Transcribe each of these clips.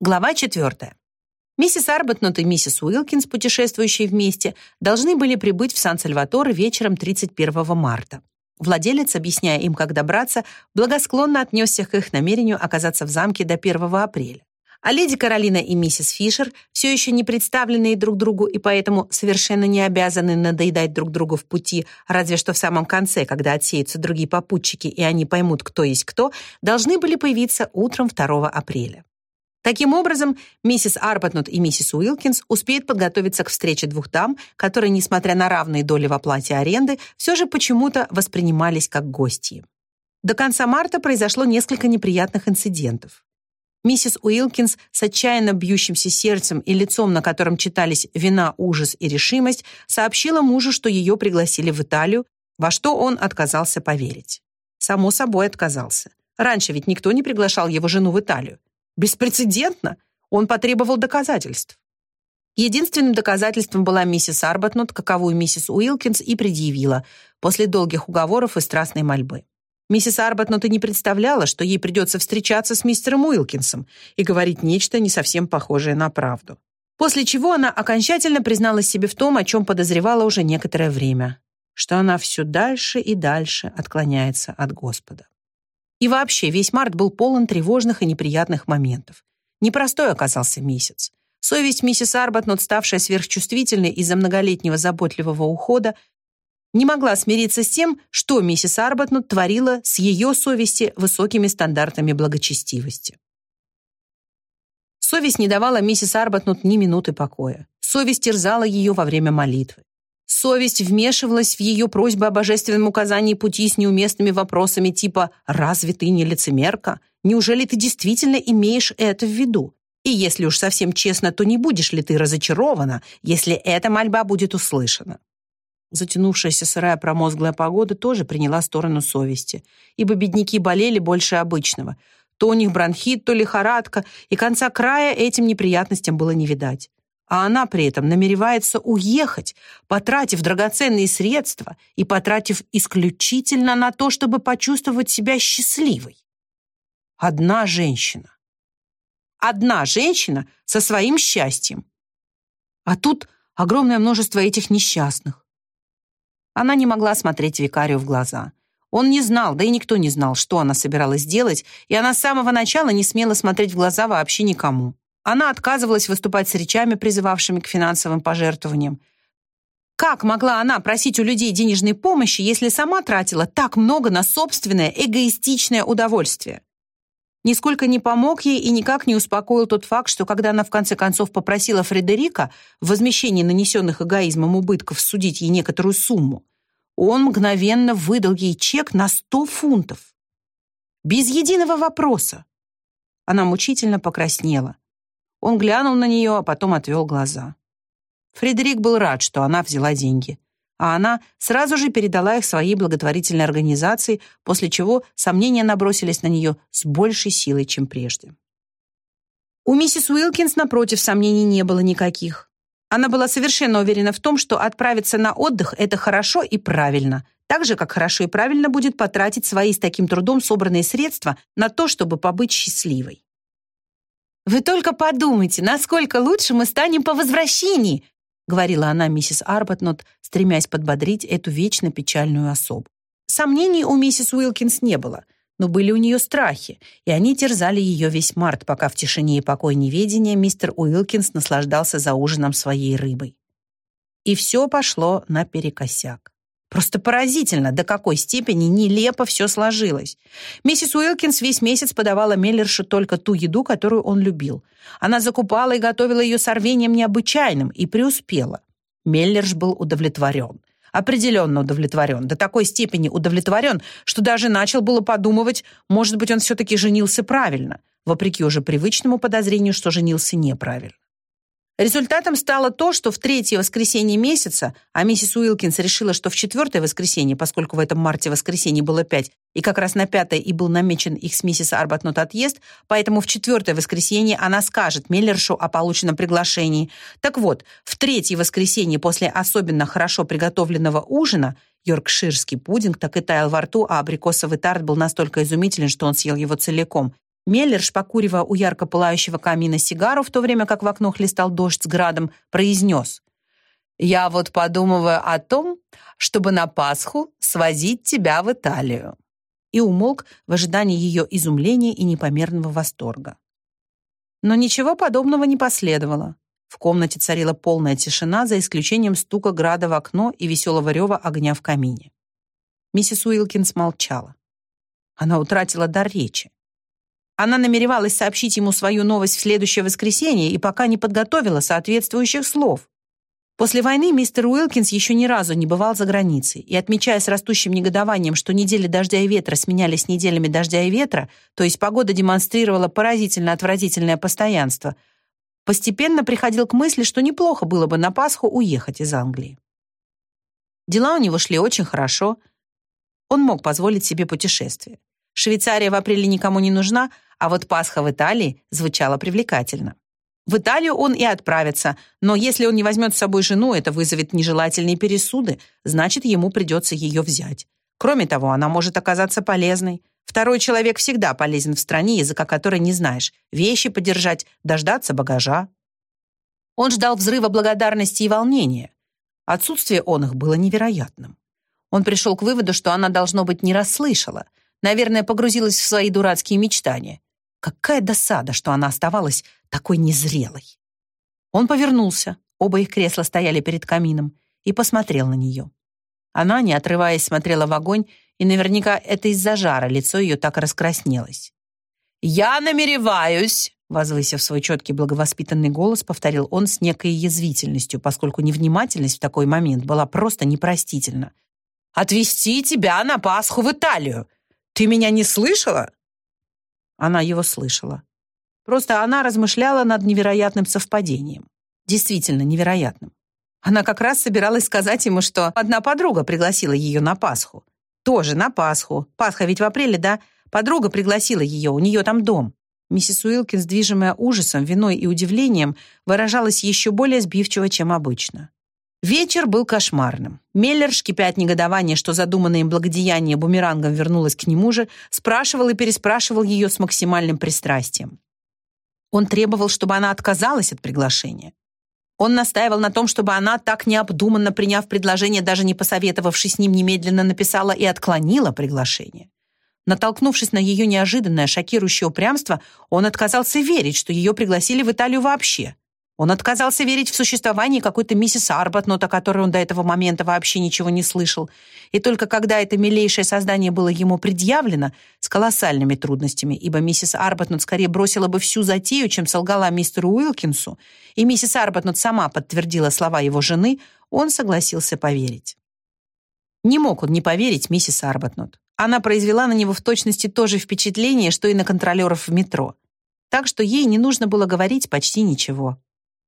Глава 4. Миссис Арбатнот и миссис Уилкинс, путешествующие вместе, должны были прибыть в Сан-Сальваторе вечером 31 марта. Владелец, объясняя им, как добраться, благосклонно отнесся к их намерению оказаться в замке до 1 апреля. А леди Каролина и миссис Фишер, все еще не представленные друг другу и поэтому совершенно не обязаны надоедать друг другу в пути, разве что в самом конце, когда отсеются другие попутчики и они поймут, кто есть кто, должны были появиться утром 2 апреля. Таким образом, миссис Арбатнот и миссис Уилкинс успеют подготовиться к встрече двух дам, которые, несмотря на равные доли в оплате аренды, все же почему-то воспринимались как гости. До конца марта произошло несколько неприятных инцидентов. Миссис Уилкинс с отчаянно бьющимся сердцем и лицом, на котором читались вина, ужас и решимость, сообщила мужу, что ее пригласили в Италию, во что он отказался поверить. Само собой отказался. Раньше ведь никто не приглашал его жену в Италию. Беспрецедентно! Он потребовал доказательств. Единственным доказательством была миссис Арбатнот, каковую миссис Уилкинс и предъявила, после долгих уговоров и страстной мольбы. Миссис Арбатнот и не представляла, что ей придется встречаться с мистером Уилкинсом и говорить нечто не совсем похожее на правду. После чего она окончательно призналась себе в том, о чем подозревала уже некоторое время, что она все дальше и дальше отклоняется от Господа. И вообще, весь март был полон тревожных и неприятных моментов. Непростой оказался месяц. Совесть миссис Арбатнот, ставшая сверхчувствительной из-за многолетнего заботливого ухода, не могла смириться с тем, что миссис Арбатнот творила с ее совести высокими стандартами благочестивости. Совесть не давала миссис Арбатнут ни минуты покоя. Совесть терзала ее во время молитвы. Совесть вмешивалась в ее просьбы о божественном указании пути с неуместными вопросами типа «Разве ты не лицемерка? Неужели ты действительно имеешь это в виду? И если уж совсем честно, то не будешь ли ты разочарована, если эта мольба будет услышана?» Затянувшаяся сырая промозглая погода тоже приняла сторону совести, ибо бедняки болели больше обычного. То у них бронхит, то лихорадка, и конца края этим неприятностям было не видать а она при этом намеревается уехать, потратив драгоценные средства и потратив исключительно на то, чтобы почувствовать себя счастливой. Одна женщина. Одна женщина со своим счастьем. А тут огромное множество этих несчастных. Она не могла смотреть викарию в глаза. Он не знал, да и никто не знал, что она собиралась делать, и она с самого начала не смела смотреть в глаза вообще никому. Она отказывалась выступать с речами, призывавшими к финансовым пожертвованиям. Как могла она просить у людей денежной помощи, если сама тратила так много на собственное эгоистичное удовольствие? Нисколько не помог ей и никак не успокоил тот факт, что когда она в конце концов попросила Фредерика в возмещении нанесенных эгоизмом убытков судить ей некоторую сумму, он мгновенно выдал ей чек на 100 фунтов. Без единого вопроса. Она мучительно покраснела. Он глянул на нее, а потом отвел глаза. Фредерик был рад, что она взяла деньги, а она сразу же передала их своей благотворительной организации, после чего сомнения набросились на нее с большей силой, чем прежде. У миссис Уилкинс, напротив, сомнений не было никаких. Она была совершенно уверена в том, что отправиться на отдых — это хорошо и правильно, так же, как хорошо и правильно будет потратить свои с таким трудом собранные средства на то, чтобы побыть счастливой. «Вы только подумайте, насколько лучше мы станем по возвращении!» говорила она миссис Арбатнот, стремясь подбодрить эту вечно печальную особу. Сомнений у миссис Уилкинс не было, но были у нее страхи, и они терзали ее весь март, пока в тишине и покой неведения мистер Уилкинс наслаждался за ужином своей рыбой. И все пошло наперекосяк. Просто поразительно, до какой степени нелепо все сложилось. Миссис Уилкинс весь месяц подавала Меллершу только ту еду, которую он любил. Она закупала и готовила ее с рвением необычайным и преуспела. Меллерш был удовлетворен. Определенно удовлетворен. До такой степени удовлетворен, что даже начал было подумывать, может быть, он все-таки женился правильно, вопреки уже привычному подозрению, что женился неправильно. Результатом стало то, что в третье воскресенье месяца, а миссис Уилкинс решила, что в четвертое воскресенье, поскольку в этом марте воскресенье было пять, и как раз на пятое и был намечен их с миссис Арбатнот отъезд, поэтому в четвертое воскресенье она скажет Миллершу о полученном приглашении. Так вот, в третье воскресенье после особенно хорошо приготовленного ужина йоркширский пудинг так и таял во рту, а абрикосовый тарт был настолько изумителен, что он съел его целиком. Меллер, покуривая у ярко пылающего камина сигару, в то время как в окно хлестал дождь с градом, произнес «Я вот подумываю о том, чтобы на Пасху свозить тебя в Италию». И умолк в ожидании ее изумления и непомерного восторга. Но ничего подобного не последовало. В комнате царила полная тишина, за исключением стука града в окно и веселого рева огня в камине. Миссис Уилкинс молчала. Она утратила дар речи. Она намеревалась сообщить ему свою новость в следующее воскресенье и пока не подготовила соответствующих слов. После войны мистер Уилкинс еще ни разу не бывал за границей, и, отмечая с растущим негодованием, что недели дождя и ветра сменялись неделями дождя и ветра, то есть погода демонстрировала поразительно отвратительное постоянство, постепенно приходил к мысли, что неплохо было бы на Пасху уехать из Англии. Дела у него шли очень хорошо. Он мог позволить себе путешествие. Швейцария в апреле никому не нужна, а вот Пасха в Италии звучала привлекательно. В Италию он и отправится, но если он не возьмет с собой жену, это вызовет нежелательные пересуды, значит, ему придется ее взять. Кроме того, она может оказаться полезной. Второй человек всегда полезен в стране, языка которой не знаешь. Вещи подержать, дождаться багажа. Он ждал взрыва благодарности и волнения. Отсутствие он их было невероятным. Он пришел к выводу, что она, должно быть, не расслышала. Наверное, погрузилась в свои дурацкие мечтания. Какая досада, что она оставалась такой незрелой. Он повернулся, оба их кресла стояли перед камином, и посмотрел на нее. Она, не отрываясь, смотрела в огонь, и наверняка это из-за жара лицо ее так раскраснелось. «Я намереваюсь!» Возвысив свой четкий благовоспитанный голос, повторил он с некой язвительностью, поскольку невнимательность в такой момент была просто непростительна. «Отвезти тебя на Пасху в Италию! Ты меня не слышала?» Она его слышала. Просто она размышляла над невероятным совпадением. Действительно невероятным. Она как раз собиралась сказать ему, что одна подруга пригласила ее на Пасху. Тоже на Пасху. Пасха ведь в апреле, да? Подруга пригласила ее, у нее там дом. Миссис Уилкинс, движимая ужасом, виной и удивлением, выражалась еще более сбивчиво, чем обычно. Вечер был кошмарным. Меллер, шкипя от негодования, что задуманное им благодеяние бумерангом вернулось к нему же, спрашивал и переспрашивал ее с максимальным пристрастием. Он требовал, чтобы она отказалась от приглашения. Он настаивал на том, чтобы она, так необдуманно приняв предложение, даже не посоветовавшись с ним, немедленно написала и отклонила приглашение. Натолкнувшись на ее неожиданное, шокирующее упрямство, он отказался верить, что ее пригласили в Италию вообще. Он отказался верить в существование какой-то миссис Арбатнот, о которой он до этого момента вообще ничего не слышал. И только когда это милейшее создание было ему предъявлено, с колоссальными трудностями, ибо миссис Арбатнот скорее бросила бы всю затею, чем солгала мистеру Уилкинсу, и миссис Арбатнот сама подтвердила слова его жены, он согласился поверить. Не мог он не поверить миссис Арбатнот. Она произвела на него в точности то же впечатление, что и на контролеров в метро. Так что ей не нужно было говорить почти ничего.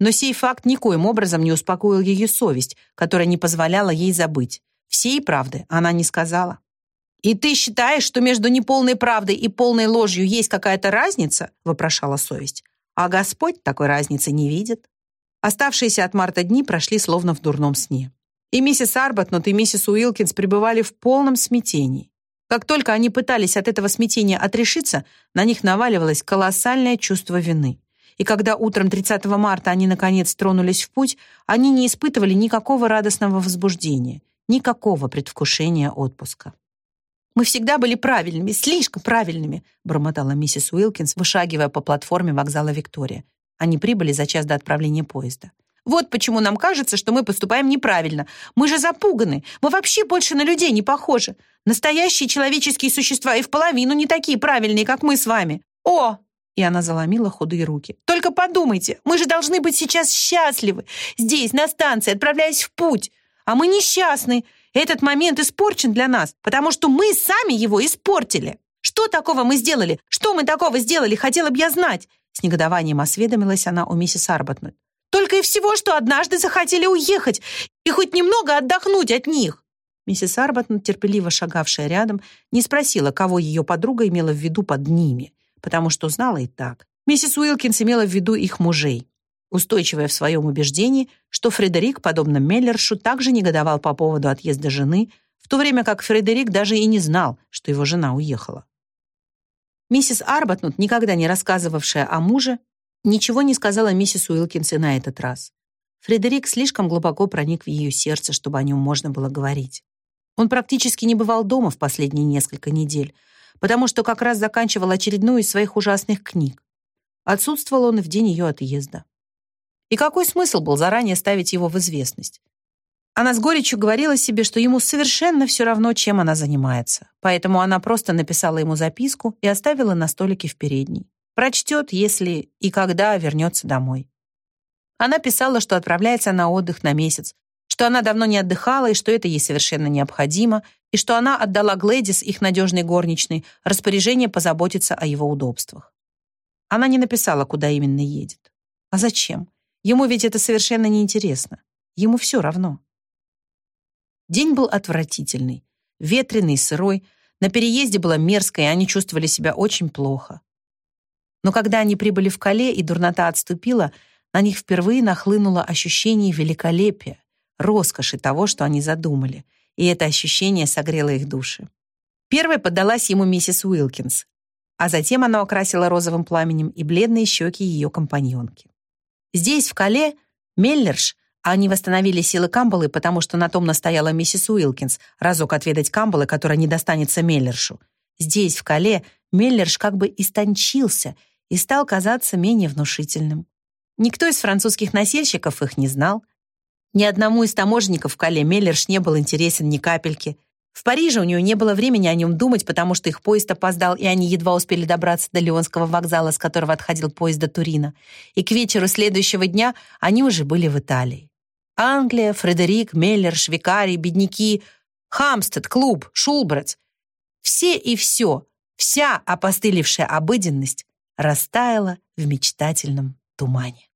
Но сей факт никоим образом не успокоил ее совесть, которая не позволяла ей забыть. Всей правды она не сказала. «И ты считаешь, что между неполной правдой и полной ложью есть какая-то разница?» — вопрошала совесть. «А Господь такой разницы не видит». Оставшиеся от марта дни прошли словно в дурном сне. И миссис Арбатнот, и миссис Уилкинс пребывали в полном смятении. Как только они пытались от этого смятения отрешиться, на них наваливалось колоссальное чувство вины и когда утром 30 марта они наконец тронулись в путь, они не испытывали никакого радостного возбуждения, никакого предвкушения отпуска. «Мы всегда были правильными, слишком правильными», бормотала миссис Уилкинс, вышагивая по платформе вокзала Виктория. Они прибыли за час до отправления поезда. «Вот почему нам кажется, что мы поступаем неправильно. Мы же запуганы. Мы вообще больше на людей не похожи. Настоящие человеческие существа и в половину не такие правильные, как мы с вами. О, и она заломила худые руки. «Только подумайте, мы же должны быть сейчас счастливы. Здесь, на станции, отправляясь в путь. А мы несчастны. Этот момент испорчен для нас, потому что мы сами его испортили. Что такого мы сделали? Что мы такого сделали? Хотела бы я знать». С негодованием осведомилась она у миссис Арбатнет. «Только и всего, что однажды захотели уехать и хоть немного отдохнуть от них». Миссис Арбатнет, терпеливо шагавшая рядом, не спросила, кого ее подруга имела в виду под ними – потому что знала и так. Миссис Уилкинс имела в виду их мужей, устойчивая в своем убеждении, что Фредерик, подобно Меллершу, также негодовал по поводу отъезда жены, в то время как Фредерик даже и не знал, что его жена уехала. Миссис Арбатнут, никогда не рассказывавшая о муже, ничего не сказала миссис Уилкинс и на этот раз. Фредерик слишком глубоко проник в ее сердце, чтобы о нем можно было говорить. Он практически не бывал дома в последние несколько недель, потому что как раз заканчивал очередную из своих ужасных книг. Отсутствовал он и в день ее отъезда. И какой смысл был заранее ставить его в известность? Она с горечью говорила себе, что ему совершенно все равно, чем она занимается. Поэтому она просто написала ему записку и оставила на столике в передней. Прочтет, если и когда вернется домой. Она писала, что отправляется на отдых на месяц, что она давно не отдыхала и что это ей совершенно необходимо, и что она отдала Глэдис, их надежной горничной, распоряжение позаботиться о его удобствах. Она не написала, куда именно едет. А зачем? Ему ведь это совершенно неинтересно. Ему все равно. День был отвратительный, ветреный, сырой, на переезде было мерзко, и они чувствовали себя очень плохо. Но когда они прибыли в Кале и дурнота отступила, на них впервые нахлынуло ощущение великолепия, роскоши того, что они задумали, и это ощущение согрело их души. Первой поддалась ему миссис Уилкинс, а затем она окрасила розовым пламенем и бледные щеки ее компаньонки. Здесь, в Кале, Меллерш они восстановили силы Камбалы, потому что на том настояла миссис Уилкинс, разок отведать Камбалы, которая не достанется Меллершу. Здесь, в Кале, Меллерш как бы истончился и стал казаться менее внушительным. Никто из французских носильщиков их не знал. Ни одному из таможенников Кале Меллерш не был интересен ни капельки. В Париже у нее не было времени о нем думать, потому что их поезд опоздал, и они едва успели добраться до Лионского вокзала, с которого отходил поезд до Турина. И к вечеру следующего дня они уже были в Италии. Англия, Фредерик, Меллер, Швейкарий, бедняки, Хамстед, клуб, Шулбрать. Все и все, вся опостылевшая обыденность растаяла в мечтательном тумане.